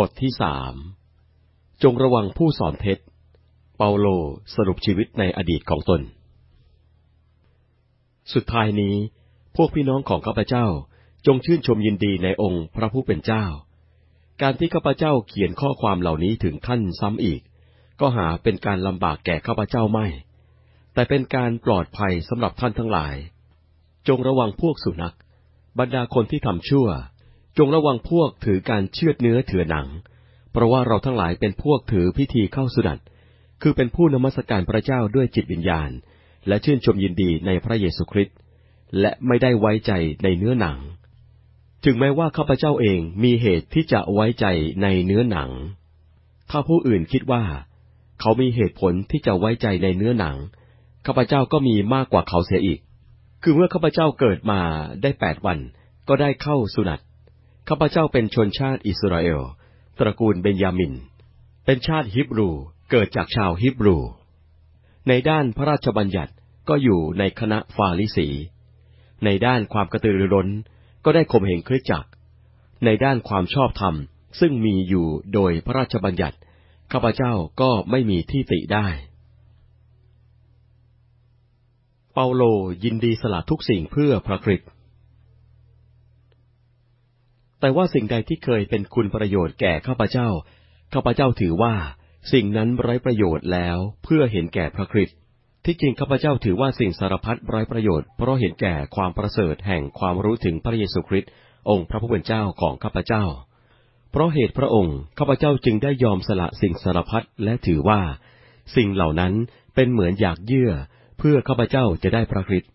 บทที่สามจงระวังผู้สอนเท็จ เปาโลสรุปชีวิตในอดีตของตน สุดท้ายนี้ พวกพี่น้องของข้าพเจ้าจงชื่นชมยินดีในองค์พระผู้เป็นเจ้า การที่ข้าพเจ้าเขียนข้อความเหล่านี้ถึงท่านซ้ำอีก ก็หาเป็นการลำบากแก่ข้าพเจ้าไม่ แต่เป็นการปลอดภัยสำหรับท่านทั้งหลาย จงระวังพวกสุนัข บรรดาคนที่ทำชั่ว จงระวังพวกถือการเชือดเนื้อเถือหนัง เพราะว่าเราทั้งหลายเป็นพวกถือพิธีเข้าสุนัตคือเป็นผู้นมัสการพระเจ้าด้วยจิตวิญญาณ และชื่นชมยินดีในพระเยซูคริสต์และไม่ได้ไว้ใจในเนื้อหนัง ถึงแม้ว่าข้าพเจ้าเองมีเหตุที่จะไว้ใจในเนื้อหนัง ถ้าผู้อื่นคิดว่า เขามีเหตุผลที่จะไว้ใจในเนื้อหนังข้าพเจ้าก็มีมากกว่าเขาเสียอีก คือเมื่อข้าพเจ้าเกิดมาได้แปดวัน ก็ได้เข้าสุนัต ข้าพเจ้าเป็นชนชาติอิสราเอล ตระกูลเบนยามิน เป็นชาติฮิบรู เกิดจากชาวฮิบรู ในด้านพระราชบัญญัติก็อยู่ในคณะฟาริสี ในด้านความกระตือรือร้นก็ได้ข่มเหงคริสตจักร ในด้านความชอบธรรมซึ่งมีอยู่โดยพระราชบัญญัติ ข้าพเจ้าก็ไม่มีที่ติได้ เปาโลยินดีสละทุกสิ่งเพื่อพระคริสต์ แต่ว่าสิ่งใดที่เคยเป็นคุณประโยชน์แก่ข้าพเจ้า ข้าพเจ้าถือว่า สิ่งนั้นไร้ประโยชน์แล้วเพื่อเห็นแก่พระคริสต์ ที่จริงข้าพเจ้าถือว่าสิ่งสารพัดไร้ประโยชน์เพราะเห็นแก่ความประเสริฐแห่งความรู้ถึงพระเยซูคริสต์องค์พระผู้เป็นเจ้าของข้าพเจ้า เพราะเหตุพระองค์ข้าพเจ้าจึงได้ยอมสละสิ่งสารพัดและถือว่า สิ่งเหล่านั้นเป็นเหมือนอยากเยื่อ เพื่อข้าพเจ้าจะได้พระคริสต์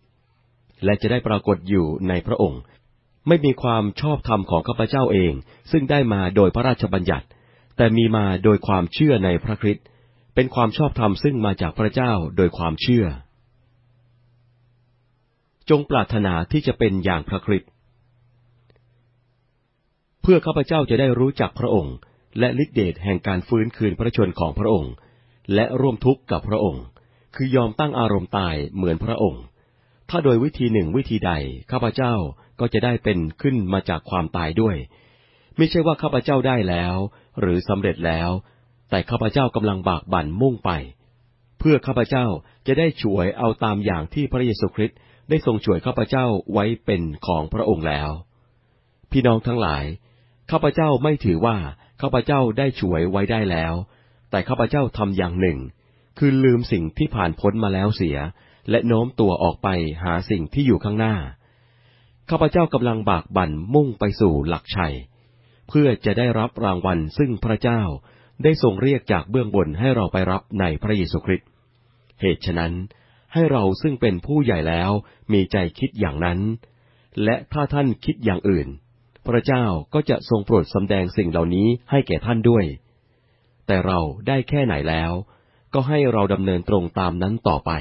และจะได้ปรากฏอยู่ในพระองค์ ไม่มีความชอบธรรมของข้าพเจ้าเอง ซึ่งได้มาโดยพระราชบัญญัติ แต่มีมาโดยความเชื่อในพระคริสต์เป็นความชอบธรรมซึ่งมาจากพระเจ้าโดยความเชื่อ จงปรารถนาที่จะเป็นอย่างพระคริสต์เพื่อข้าพเจ้าจะได้รู้จักพระองค์ และฤทธิเดชแห่งการฟื้นคืนพระชนของพระองค์ และร่วมทุกข์กับพระองค์ คือยอมตั้งอารมณ์ตายเหมือนพระองค์ ถ้าโดยวิธีหนึ่งวิธีใด ข้าพเจ้าก็จะได้เป็นขึ้นมาจากความตายด้วย ไม่ใช่ว่าข้าพเจ้าได้แล้ว หรือสำเร็จแล้ว แต่ข้าพเจ้ากำลังบากบั่นมุ่งไป เพื่อข้าพเจ้าจะได้ช่วยเอาตามอย่างที่พระเยซูคริสต์ได้ทรงช่วยข้าพเจ้าไว้เป็นของพระองค์แล้ว พี่น้องทั้งหลาย ข้าพเจ้าไม่ถือว่าข้าพเจ้าได้ช่วยไว้ได้แล้ว แต่ข้าพเจ้าทำอย่างหนึ่ง คือลืมสิ่งที่ผ่านพ้นมาแล้วเสีย และโน้มตัวออกไปหาสิ่งที่อยู่ข้างหน้า ข้าพเจ้ากำลังบากบั่นมุ่งไปสู่หลักชัย เพื่อจะได้รับรางวัลซึ่งพระเจ้าได้ทรงเรียกจากเบื้องบนให้เราไปรับในพระเยซูคริสต์ เหตุฉะนั้นให้เราซึ่งเป็นผู้ใหญ่แล้วมีใจคิดอย่างนั้น และถ้าท่านคิดอย่างอื่น พระเจ้าก็จะทรงโปรดสำแดงสิ่งเหล่านี้ให้แก่ท่านด้วย แต่เราได้แค่ไหนแล้ว ก็ให้เราดำเนินตรงตามนั้นต่อไป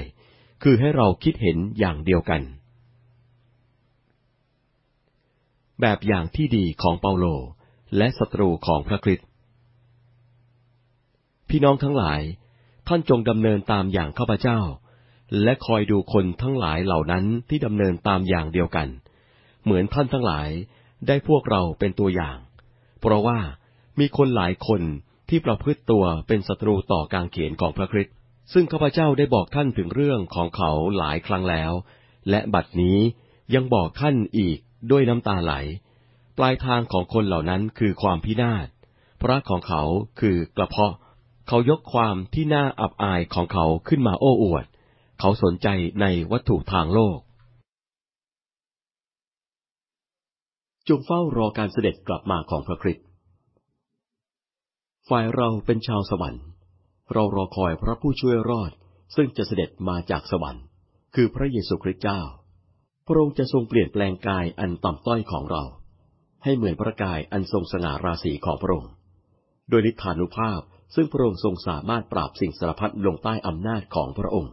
คือให้เราคิดเห็นอย่างเดียวกัน แบบอย่างที่ดีของเปาโลและศัตรูของพระคริสต์พี่น้องทั้งหลาย ท่านจงดำเนินตามอย่างข้าพเจ้า และคอยดูคนทั้งหลายเหล่านั้นที่ดำเนินตามอย่างเดียวกัน เหมือนท่านทั้งหลายได้พวกเราเป็นตัวอย่าง เพราะว่ามีคนหลายคนที่ประพฤติตัวเป็นศัตรูต่อการเขียนของพระคริสต์ ซึ่งข้าพเจ้าได้บอกท่านถึงเรื่องของเขาหลายครั้งแล้ว และบัดนี้ยังบอกท่านอีกด้วยน้ำตาไหล ปลายทางของคนเหล่านั้นคือความพินาศพระของเขาคือกระเพาะ เขายกความที่น่าอับอายของเขาขึ้นมาโอ้อวด เขาสนใจในวัตถุทางโลก จงเฝ้ารอการเสด็จกลับมาของพระคริสต์ฝ่ายเราเป็นชาวสวรรค์ เรารอคอยพระผู้ช่วยรอด ซึ่งจะเสด็จมาจากสวรรค์ คือพระเยซูคริสต์เจ้า พระองค์จะทรงเปลี่ยนแปลงกายอันต่ำต้อยของเรา ให้เหมือนพระกายอันทรงสง่าราศีของพระองค์ โดยนิพพานุภาพซึ่งพระองค์ทรงสามารถปราบสิ่งสารพัดลงใต้อำนาจของพระองค์